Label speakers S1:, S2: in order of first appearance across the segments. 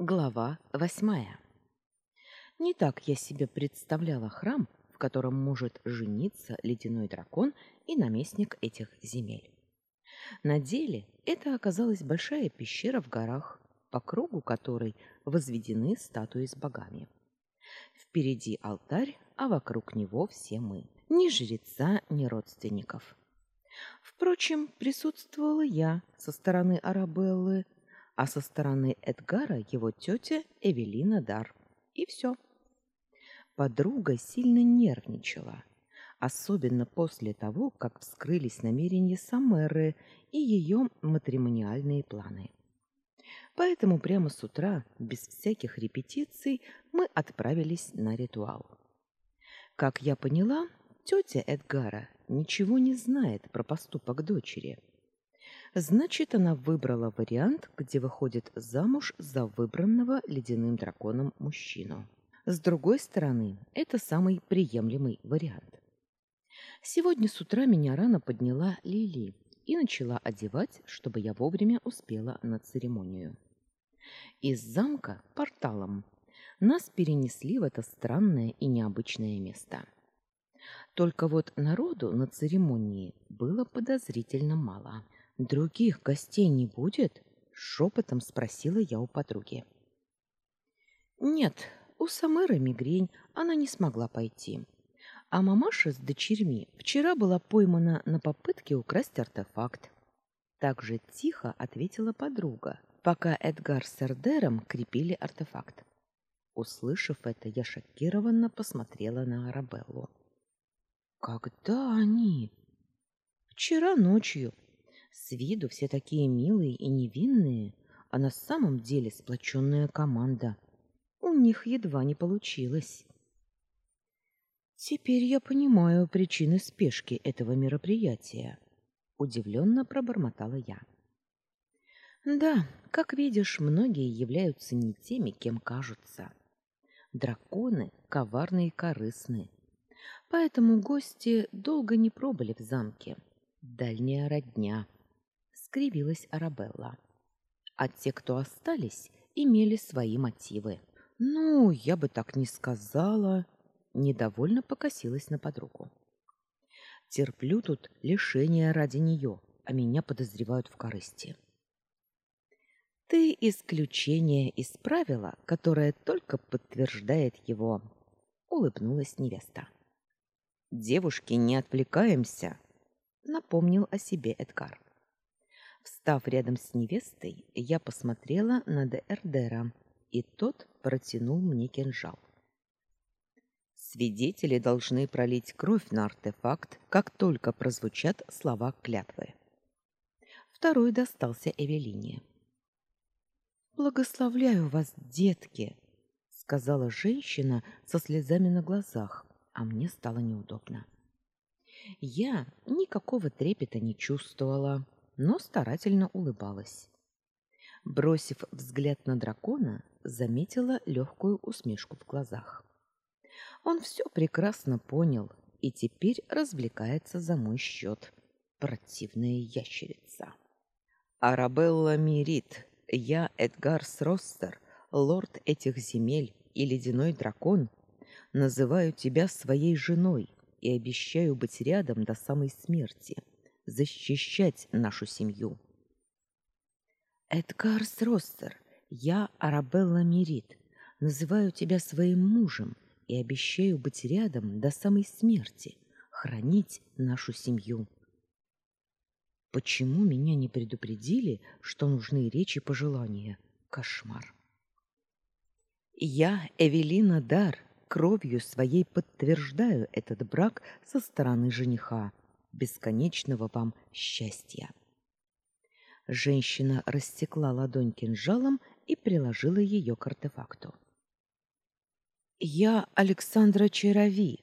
S1: Глава восьмая. Не так я себе представляла храм, в котором может жениться ледяной дракон и наместник этих земель. На деле это оказалась большая пещера в горах, по кругу которой возведены статуи с богами. Впереди алтарь, а вокруг него все мы, ни жреца, ни родственников. Впрочем, присутствовала я со стороны Арабеллы, а со стороны Эдгара его тетя Эвелина Дар. И все. Подруга сильно нервничала, особенно после того, как вскрылись намерения Самеры и ее матримониальные планы. Поэтому прямо с утра, без всяких репетиций, мы отправились на ритуал. Как я поняла, тетя Эдгара ничего не знает про поступок дочери. Значит, она выбрала вариант, где выходит замуж за выбранного ледяным драконом мужчину. С другой стороны, это самый приемлемый вариант. Сегодня с утра меня рано подняла Лили и начала одевать, чтобы я вовремя успела на церемонию. Из замка порталом нас перенесли в это странное и необычное место. Только вот народу на церемонии было подозрительно мало. Других гостей не будет? шепотом спросила я у подруги. Нет, у Самыры мигрень, она не смогла пойти. А мамаша с дочерьми вчера была поймана на попытке украсть артефакт. Так же тихо ответила подруга, пока Эдгар с Эрдером крепили артефакт. Услышав это, я шокированно посмотрела на Арабеллу. Когда они? Вчера ночью, с виду все такие милые и невинные, а на самом деле сплоченная команда. У них едва не получилось. Теперь я понимаю причины спешки этого мероприятия, удивленно пробормотала я. Да, как видишь, многие являются не теми, кем кажутся. Драконы коварные и корыстны. Поэтому гости долго не пробыли в замке. Дальняя родня скривилась Арабелла. А те, кто остались, имели свои мотивы. Ну, я бы так не сказала, недовольно покосилась на подругу. Терплю тут лишения ради нее, а меня подозревают в корысти. Ты исключение из правила, которое только подтверждает его, улыбнулась невеста. Девушки, не отвлекаемся, напомнил о себе Эдгар. Встав рядом с невестой, я посмотрела на Д'Эрдера, и тот протянул мне кинжал. Свидетели должны пролить кровь на артефакт, как только прозвучат слова клятвы. Второй достался Эвелине. Благословляю вас, детки, сказала женщина со слезами на глазах, а мне стало неудобно. Я никакого трепета не чувствовала но старательно улыбалась. Бросив взгляд на дракона, заметила легкую усмешку в глазах. Он все прекрасно понял и теперь развлекается за мой счет. Противная ящерица. Арабелла Мирит, я Эдгар Сростер, лорд этих земель и ледяной дракон, называю тебя своей женой и обещаю быть рядом до самой смерти защищать нашу семью. Эдгар Сростер, я Арабелла Мирит, называю тебя своим мужем и обещаю быть рядом до самой смерти, хранить нашу семью. Почему меня не предупредили, что нужны речи пожелания? Кошмар. Я, Эвелина Дар, кровью своей подтверждаю этот брак со стороны жениха бесконечного вам счастья. Женщина рассекла ладонь кинжалом и приложила ее к артефакту. Я Александра Чарови,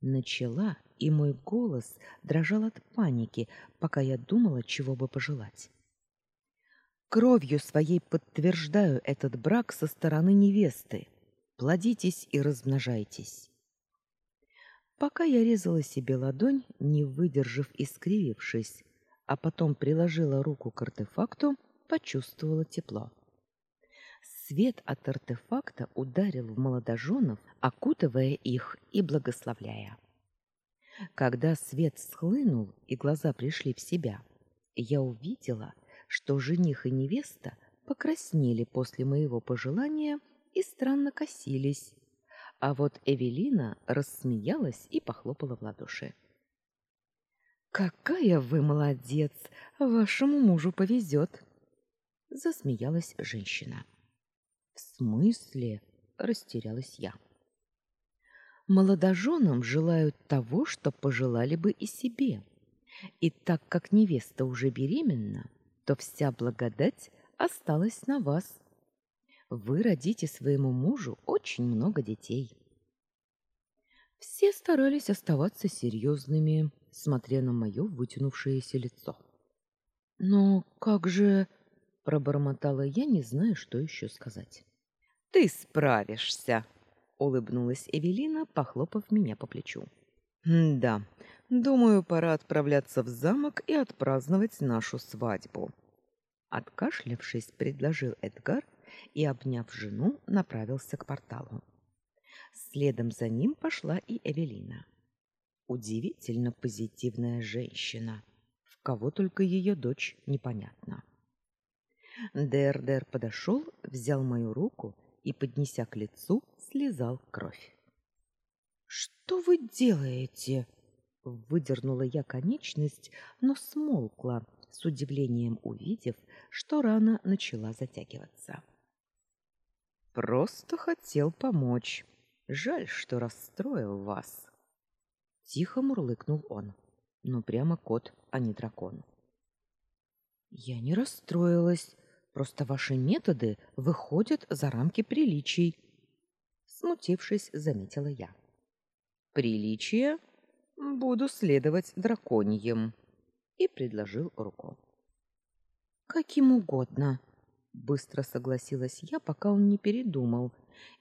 S1: начала, и мой голос дрожал от паники, пока я думала, чего бы пожелать. Кровью своей подтверждаю этот брак со стороны невесты. Плодитесь и размножайтесь. Пока я резала себе ладонь, не выдержав и скривившись, а потом приложила руку к артефакту, почувствовала тепло. Свет от артефакта ударил в молодоженов, окутывая их и благословляя. Когда свет схлынул и глаза пришли в себя, я увидела, что жених и невеста покраснели после моего пожелания и странно косились, а вот Эвелина рассмеялась и похлопала в ладоши. Какая вы молодец! Вашему мужу повезет!» Засмеялась женщина. В смысле? растерялась я. Молодоженам желают того, что пожелали бы и себе. И так как невеста уже беременна, то вся благодать осталась на вас. Вы родите своему мужу очень много детей. Все старались оставаться серьезными, смотря на мое вытянувшееся лицо. Но как же, пробормотала я, не зная, что еще сказать. Ты справишься, улыбнулась Эвелина, похлопав меня по плечу. Да. Думаю, пора отправляться в замок и отпраздновать нашу свадьбу. Откашлявшись, предложил Эдгар и, обняв жену, направился к порталу. Следом за ним пошла и Эвелина. Удивительно позитивная женщина. В кого только ее дочь непонятно. Дердер подошел, взял мою руку и, поднеся к лицу, слезал кровь. Что вы делаете? Выдернула я конечность, но смолкла, с удивлением увидев, что рана начала затягиваться. Просто хотел помочь. Жаль, что расстроил вас. Тихо мурлыкнул он. Ну прямо кот, а не дракон. Я не расстроилась. Просто ваши методы выходят за рамки приличий, смутившись, заметила я. Приличия буду следовать драконьим, и предложил руку. Каким угодно, быстро согласилась я, пока он не передумал,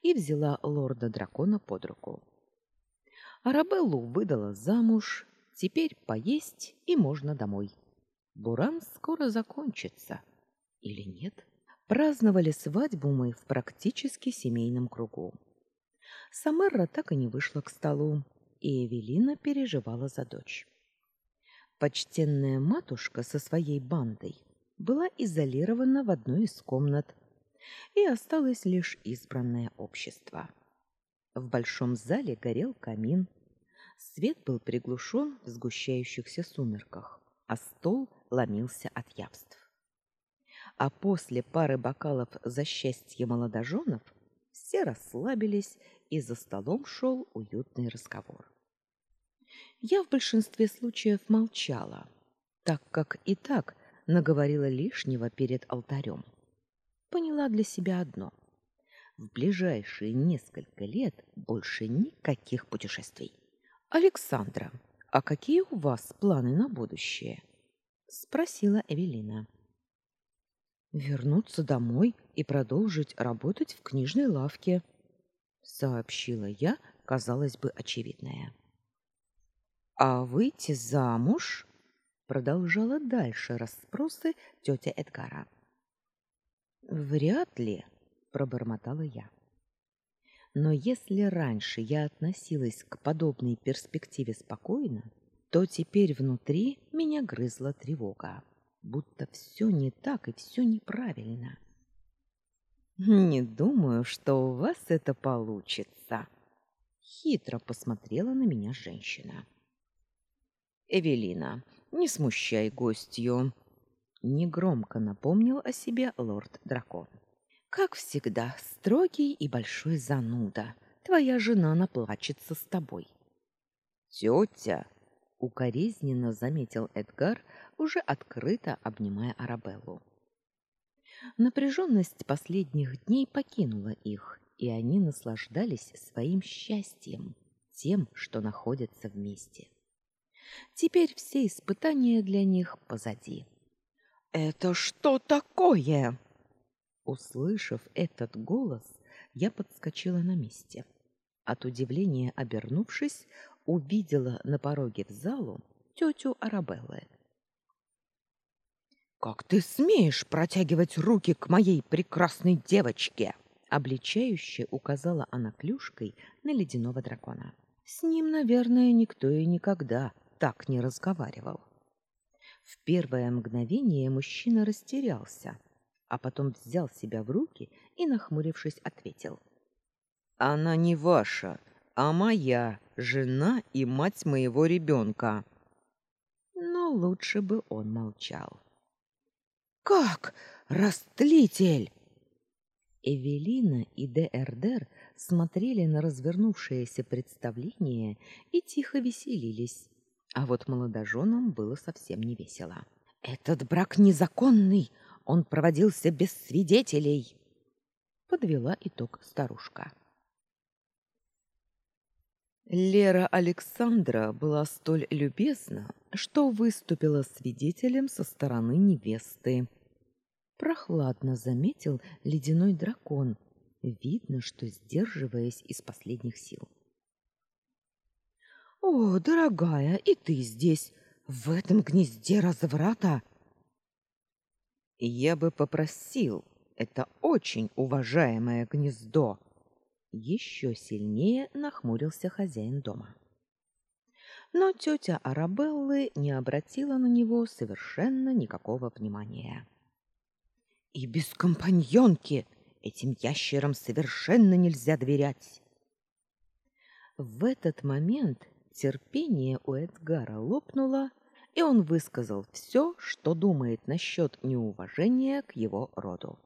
S1: и взяла лорда дракона под руку. Арабеллу выдала замуж, теперь поесть и можно домой. Буран скоро закончится. Или нет? Праздновали свадьбу мы в практически семейном кругу. Самерра так и не вышла к столу, и Эвелина переживала за дочь. Почтенная матушка со своей бандой была изолирована в одной из комнат, и осталось лишь избранное общество. В большом зале горел камин, Свет был приглушен в сгущающихся сумерках, а стол ломился от явств. А после пары бокалов за счастье молодоженов все расслабились, и за столом шел уютный разговор. Я в большинстве случаев молчала, так как и так наговорила лишнего перед алтарем. Поняла для себя одно: в ближайшие несколько лет больше никаких путешествий. Александра, а какие у вас планы на будущее? спросила Эвелина. Вернуться домой и продолжить работать в книжной лавке, сообщила я, казалось бы, очевидное. А выйти замуж? Продолжала дальше расспросы тетя Эдгара. Вряд ли, пробормотала я. Но если раньше я относилась к подобной перспективе спокойно, то теперь внутри меня грызла тревога, будто все не так и все неправильно. Не думаю, что у вас это получится, хитро посмотрела на меня женщина. Эвелина, не смущай гостью, негромко напомнил о себе лорд-дракон. Как всегда, строгий и большой зануда. Твоя жена наплачется с тобой. Тетя, укоризненно заметил Эдгар, уже открыто обнимая Арабеллу. Напряженность последних дней покинула их, и они наслаждались своим счастьем, тем, что находятся вместе. Теперь все испытания для них позади. Это что такое? Услышав этот голос, я подскочила на месте. От удивления обернувшись, увидела на пороге в залу тетю Арабеллы. Как ты смеешь протягивать руки к моей прекрасной девочке? обличающе указала она клюшкой на ледяного дракона. С ним, наверное, никто и никогда так не разговаривал. В первое мгновение мужчина растерялся, а потом взял себя в руки и, нахмурившись, ответил: "Она не ваша, а моя жена и мать моего ребенка». Но лучше бы он молчал. Как? Растлитель! Эвелина и ДРДР смотрели на развернувшееся представление и тихо веселились. А вот молодоженам было совсем не весело. Этот брак незаконный, он проводился без свидетелей, подвела итог старушка. Лера Александра была столь любезна, что выступила свидетелем со стороны невесты. Прохладно заметил ледяной дракон, видно, что сдерживаясь из последних сил. О, дорогая, и ты здесь, в этом гнезде разврата? Я бы попросил, это очень уважаемое гнездо, еще сильнее нахмурился хозяин дома. Но тетя Арабеллы не обратила на него совершенно никакого внимания. И без компаньонки этим ящерам совершенно нельзя доверять. В этот момент терпение у Эдгара лопнуло, и он высказал все, что думает насчет неуважения к его роду.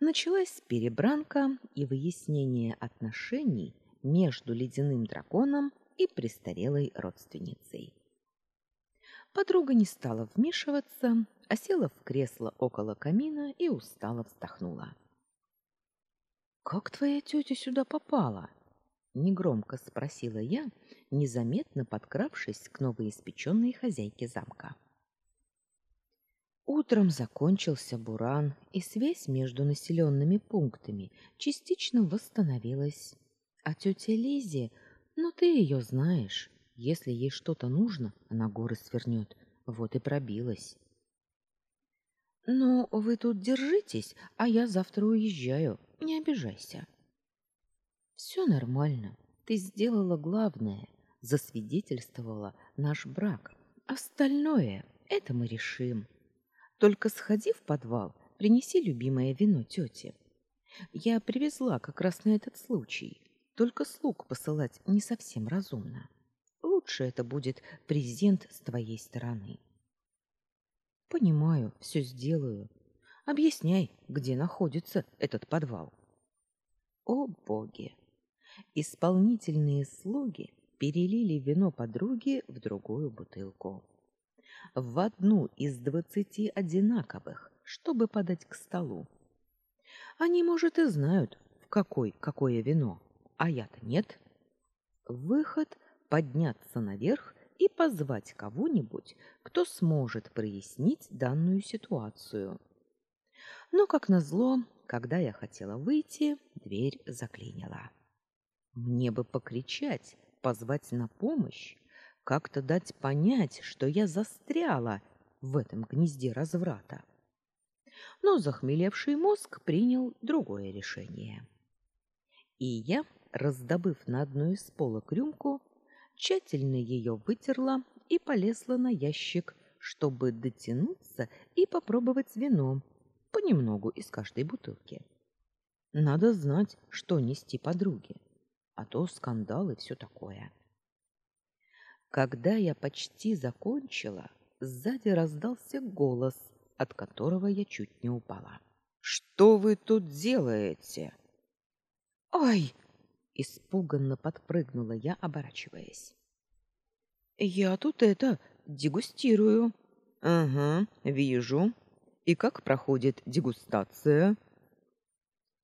S1: Началась перебранка и выяснение отношений между ледяным драконом и престарелой родственницей. Подруга не стала вмешиваться, а села в кресло около камина и устало вздохнула. Как твоя тетя сюда попала? Негромко спросила я, незаметно подкравшись к новоиспеченной хозяйке замка. Утром закончился буран, и связь между населенными пунктами частично восстановилась. А тетя Лизи, ну ты ее знаешь, если ей что-то нужно, она горы свернет. Вот и пробилась. Ну, вы тут держитесь, а я завтра уезжаю. Не обижайся. Все нормально. Ты сделала главное, засвидетельствовала наш брак. Остальное это мы решим. Только сходи в подвал, принеси любимое вино тете. Я привезла как раз на этот случай. Только слуг посылать не совсем разумно. Лучше это будет презент с твоей стороны. Понимаю, все сделаю. Объясняй, где находится этот подвал. О, боги! Исполнительные слуги перелили вино подруги в другую бутылку в одну из двадцати одинаковых, чтобы подать к столу. Они, может, и знают, в какой какое вино, а я-то нет. Выход — подняться наверх и позвать кого-нибудь, кто сможет прояснить данную ситуацию. Но, как назло, когда я хотела выйти, дверь заклинила. Мне бы покричать, позвать на помощь, как-то дать понять, что я застряла в этом гнезде разврата. Но захмелевший мозг принял другое решение. И я, раздобыв на одну из полок рюмку, тщательно ее вытерла и полезла на ящик, чтобы дотянуться и попробовать вино, понемногу из каждой бутылки. Надо знать, что нести подруге, а то скандал и все такое. Когда я почти закончила, сзади раздался голос, от которого я чуть не упала. Что вы тут делаете? Ай! испуганно подпрыгнула я, оборачиваясь. Я тут это дегустирую. Ага, вижу. И как проходит дегустация?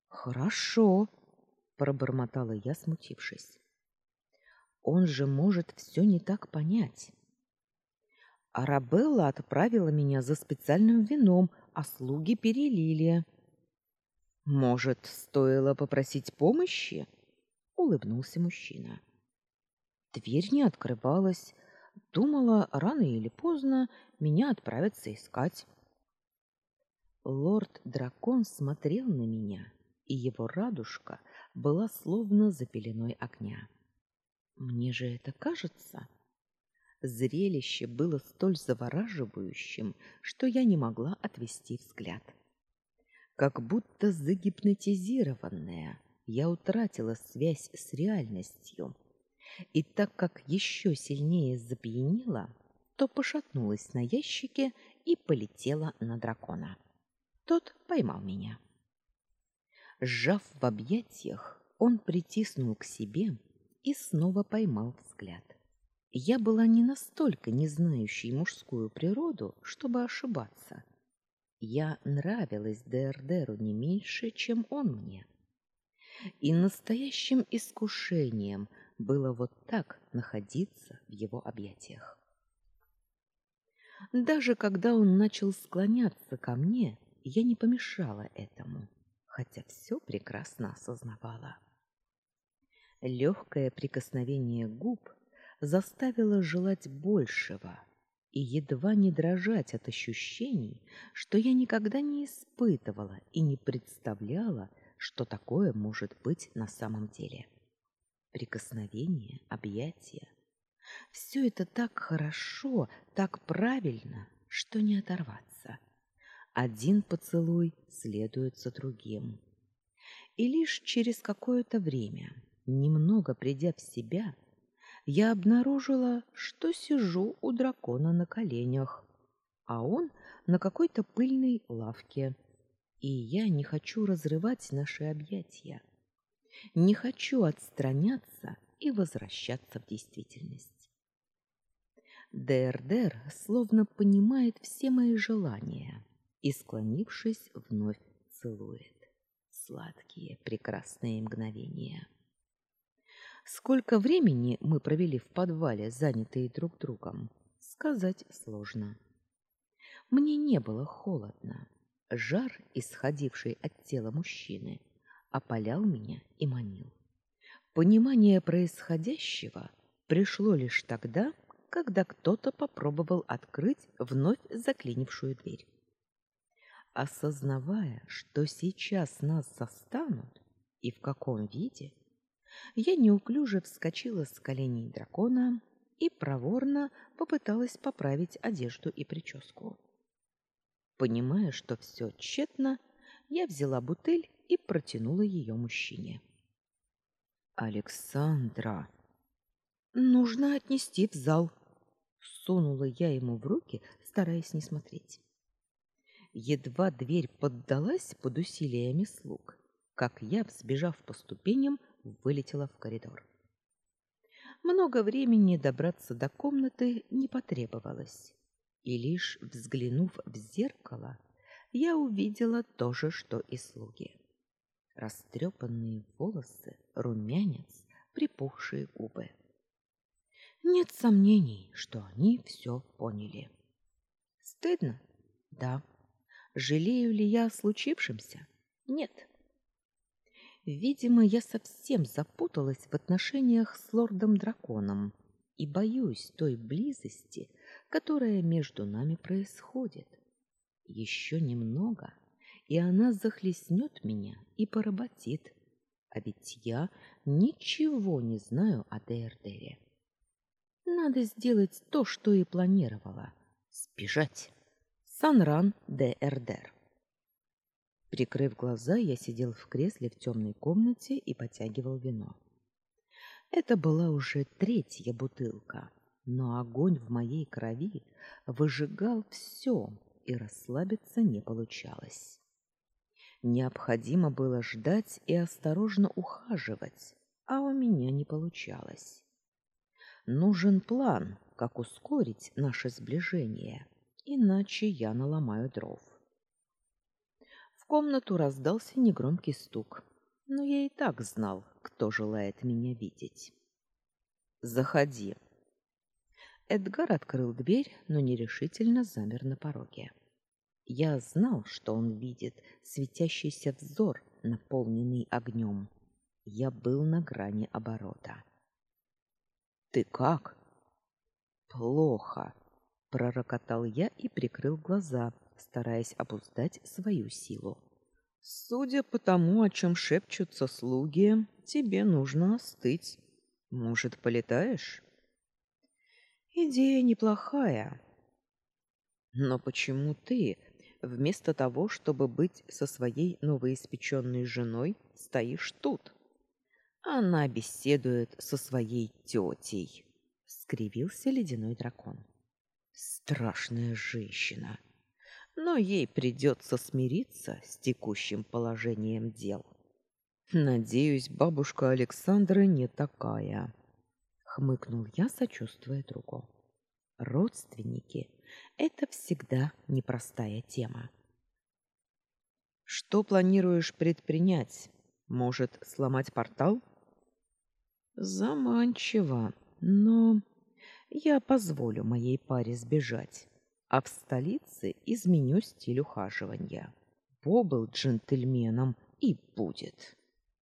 S1: Хорошо, пробормотала я, смутившись. Он же может все не так понять. Арабелла отправила меня за специальным вином, а слуги перелили. Может, стоило попросить помощи? улыбнулся мужчина. Дверь не открывалась. Думала, рано или поздно меня отправятся искать. Лорд-дракон смотрел на меня, и его радужка была словно за пеленой огня. Мне же это кажется. Зрелище было столь завораживающим, что я не могла отвести взгляд. Как будто загипнотизированная, я утратила связь с реальностью. И так как еще сильнее запьянела, то пошатнулась на ящике и полетела на дракона. Тот поймал меня. Сжав в объятиях, он притиснул к себе и снова поймал взгляд. Я была не настолько не знающей мужскую природу, чтобы ошибаться. Я нравилась Дердеру не меньше, чем он мне. И настоящим искушением было вот так находиться в его объятиях. Даже когда он начал склоняться ко мне, я не помешала этому, хотя все прекрасно осознавала. Легкое прикосновение губ заставило желать большего и едва не дрожать от ощущений, что я никогда не испытывала и не представляла, что такое может быть на самом деле. Прикосновение, объятия — все это так хорошо, так правильно, что не оторваться. Один поцелуй следует за другим. И лишь через какое-то время Немного придя в себя, я обнаружила, что сижу у дракона на коленях, а он на какой-то пыльной лавке. И я не хочу разрывать наши объятия. Не хочу отстраняться и возвращаться в действительность. ДРДР словно понимает все мои желания и, склонившись, вновь целует. Сладкие, прекрасные мгновения. Сколько времени мы провели в подвале, занятые друг другом, сказать сложно. Мне не было холодно. Жар, исходивший от тела мужчины, опалял меня и манил. Понимание происходящего пришло лишь тогда, когда кто-то попробовал открыть вновь заклинившую дверь. Осознавая, что сейчас нас застанут и в каком виде, я неуклюже вскочила с коленей дракона и проворно попыталась поправить одежду и прическу. Понимая, что все тщетно, я взяла бутыль и протянула ее мужчине. Александра, нужно отнести в зал, сунула я ему в руки, стараясь не смотреть. Едва дверь поддалась под усилиями слуг, как я, взбежав по ступеням, вылетела в коридор. Много времени добраться до комнаты не потребовалось, и лишь взглянув в зеркало, я увидела то же, что и слуги. Растрепанные волосы, румянец, припухшие губы. Нет сомнений, что они все поняли. Стыдно? Да. Жалею ли я о случившемся? Нет. Видимо, я совсем запуталась в отношениях с лордом-драконом и боюсь той близости, которая между нами происходит. Еще немного, и она захлестнет меня и поработит. А ведь я ничего не знаю о Дейрдере. Надо сделать то, что и планировала — сбежать. Санран Дейрдер. Прикрыв глаза, я сидел в кресле в темной комнате и потягивал вино. Это была уже третья бутылка, но огонь в моей крови выжигал все, и расслабиться не получалось. Необходимо было ждать и осторожно ухаживать, а у меня не получалось. Нужен план, как ускорить наше сближение, иначе я наломаю дров. В комнату раздался негромкий стук, но я и так знал, кто желает меня видеть. Заходи. Эдгар открыл дверь, но нерешительно замер на пороге. Я знал, что он видит светящийся взор, наполненный огнем. Я был на грани оборота. Ты как? Плохо, пророкотал я и прикрыл глаза, стараясь обуздать свою силу.
S2: Судя по тому, о чем шепчутся слуги, тебе нужно остыть. Может, полетаешь?
S1: Идея неплохая.
S2: Но почему ты, вместо того, чтобы быть со своей новоиспеченной женой, стоишь тут?
S1: Она беседует со своей тетей, — скривился ледяной дракон. Страшная женщина но ей придется смириться с текущим положением дел.
S2: Надеюсь, бабушка Александра не такая,
S1: хмыкнул я, сочувствуя другу. Родственники это всегда непростая тема.
S2: Что планируешь предпринять? Может, сломать портал?
S1: Заманчиво, но я позволю моей паре сбежать а в столице изменю стиль ухаживания. Побыл джентльменом и будет.